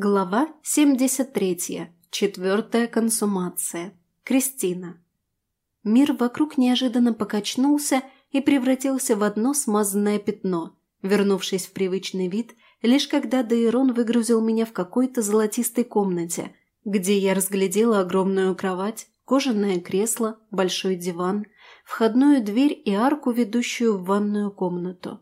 Глава 73. Четвертая консумация. Кристина. Мир вокруг неожиданно покачнулся и превратился в одно смазанное пятно, вернувшись в привычный вид, лишь когда Дейрон выгрузил меня в какой-то золотистой комнате, где я разглядела огромную кровать, кожаное кресло, большой диван, входную дверь и арку, ведущую в ванную комнату.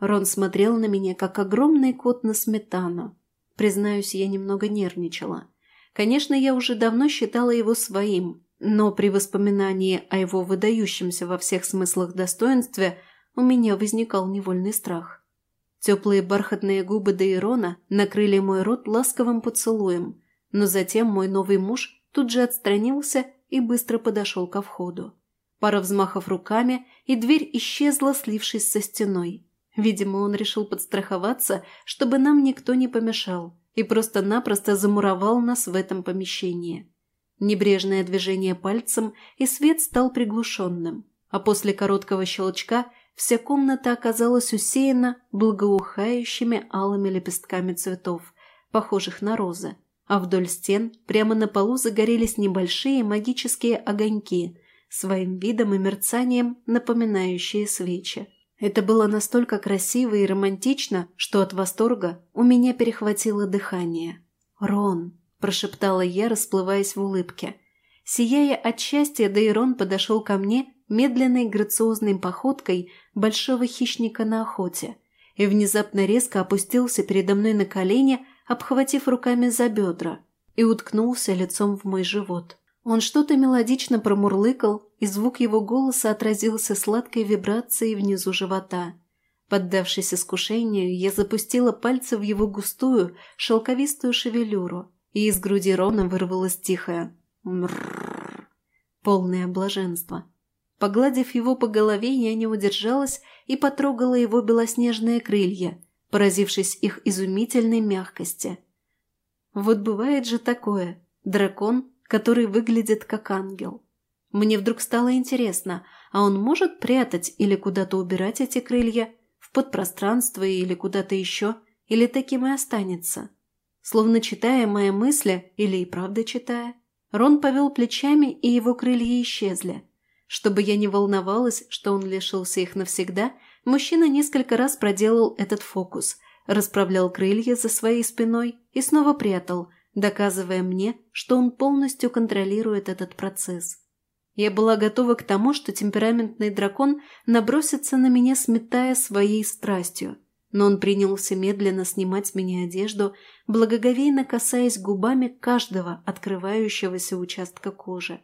Рон смотрел на меня, как огромный кот на сметану. Признаюсь, я немного нервничала. Конечно, я уже давно считала его своим, но при воспоминании о его выдающемся во всех смыслах достоинстве у меня возникал невольный страх. Теплые бархатные губы Дейрона накрыли мой рот ласковым поцелуем, но затем мой новый муж тут же отстранился и быстро подошел ко входу. Пара взмахов руками, и дверь исчезла, слившись со стеной. Видимо, он решил подстраховаться, чтобы нам никто не помешал, и просто-напросто замуровал нас в этом помещении. Небрежное движение пальцем, и свет стал приглушенным, а после короткого щелчка вся комната оказалась усеяна благоухающими алыми лепестками цветов, похожих на розы, а вдоль стен прямо на полу загорелись небольшие магические огоньки, своим видом и мерцанием напоминающие свечи. Это было настолько красиво и романтично, что от восторга у меня перехватило дыхание. «Рон!» – прошептала я, расплываясь в улыбке. Сияя от счастья, Дейрон подошел ко мне медленной грациозной походкой большого хищника на охоте и внезапно резко опустился передо мной на колени, обхватив руками за бедра, и уткнулся лицом в мой живот. Он что-то мелодично промурлыкал, и звук его голоса отразился сладкой вибрацией внизу живота. Поддавшись искушению, я запустила пальцы в его густую, шелковистую шевелюру, и из груди Рона вырвалось тихое «мрррр», полное блаженство. Погладив его по голове, я не удержалась и потрогала его белоснежные крылья, поразившись их изумительной мягкости. Вот бывает же такое. Дракон который выглядит как ангел. Мне вдруг стало интересно, а он может прятать или куда-то убирать эти крылья, в подпространство или куда-то еще, или таким и останется? Словно читая мои мысли, или и правда читая, Рон повел плечами, и его крылья исчезли. Чтобы я не волновалась, что он лишился их навсегда, мужчина несколько раз проделал этот фокус, расправлял крылья за своей спиной и снова прятал, доказывая мне, что он полностью контролирует этот процесс. Я была готова к тому, что темпераментный дракон набросится на меня, сметая своей страстью, но он принялся медленно снимать с меня одежду, благоговейно касаясь губами каждого открывающегося участка кожи.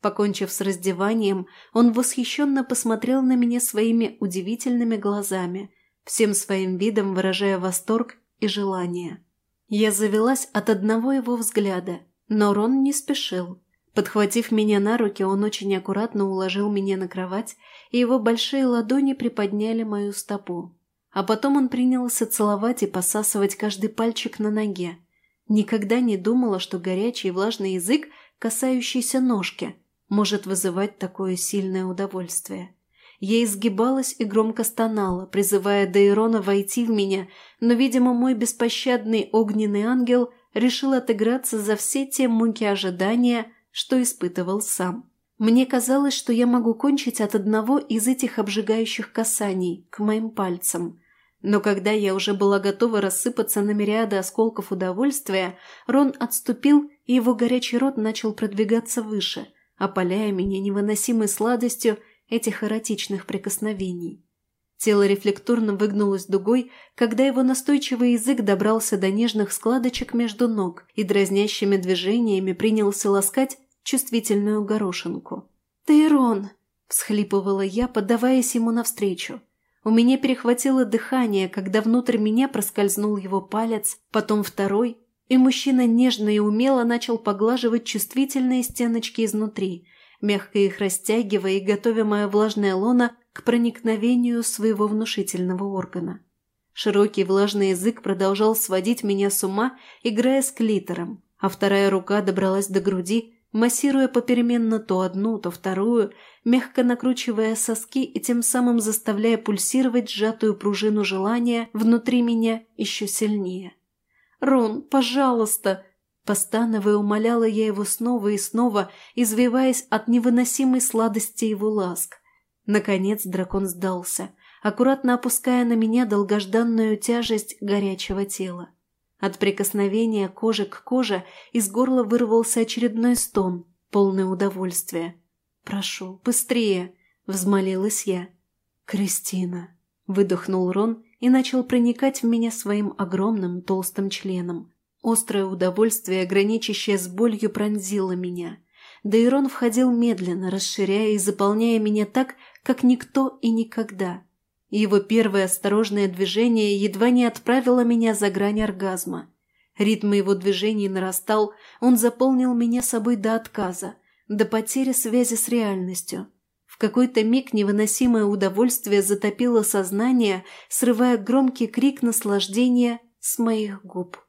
Покончив с раздеванием, он восхищенно посмотрел на меня своими удивительными глазами, всем своим видом выражая восторг и желание. Я завелась от одного его взгляда, но Рон не спешил. Подхватив меня на руки, он очень аккуратно уложил меня на кровать, и его большие ладони приподняли мою стопу. А потом он принялся целовать и посасывать каждый пальчик на ноге. Никогда не думала, что горячий и влажный язык, касающийся ножки, может вызывать такое сильное удовольствие. Я изгибалась и громко стонала, призывая Дейрона войти в меня, но, видимо, мой беспощадный огненный ангел решил отыграться за все те муки ожидания, что испытывал сам. Мне казалось, что я могу кончить от одного из этих обжигающих касаний к моим пальцам. Но когда я уже была готова рассыпаться на мириады осколков удовольствия, Рон отступил, и его горячий рот начал продвигаться выше, опаляя меня невыносимой сладостью этих эротичных прикосновений. Тело рефлекторно выгнулось дугой, когда его настойчивый язык добрался до нежных складочек между ног и дразнящими движениями принялся ласкать чувствительную горошинку. «Тейрон!» – всхлипывала я, поддаваясь ему навстречу. У меня перехватило дыхание, когда внутрь меня проскользнул его палец, потом второй, и мужчина нежно и умело начал поглаживать чувствительные стеночки изнутри, мягко их растягивая и готовя мое влажное лоно к проникновению своего внушительного органа. Широкий влажный язык продолжал сводить меня с ума, играя с клитором, а вторая рука добралась до груди, массируя попеременно то одну, то вторую, мягко накручивая соски и тем самым заставляя пульсировать сжатую пружину желания внутри меня еще сильнее. Рон, пожалуйста!» Постановая, умоляла я его снова и снова, извиваясь от невыносимой сладости его ласк. Наконец дракон сдался, аккуратно опуская на меня долгожданную тяжесть горячего тела. От прикосновения кожи к коже из горла вырвался очередной стон, полный удовольствия. «Прошу, быстрее!» – взмолилась я. «Кристина!» – выдохнул Рон и начал проникать в меня своим огромным толстым членом. Острое удовольствие, граничащее с болью, пронзило меня. Дейрон входил медленно, расширяя и заполняя меня так, как никто и никогда. Его первое осторожное движение едва не отправило меня за грань оргазма. Ритм его движений нарастал, он заполнил меня собой до отказа, до потери связи с реальностью. В какой-то миг невыносимое удовольствие затопило сознание, срывая громкий крик наслаждения с моих губ.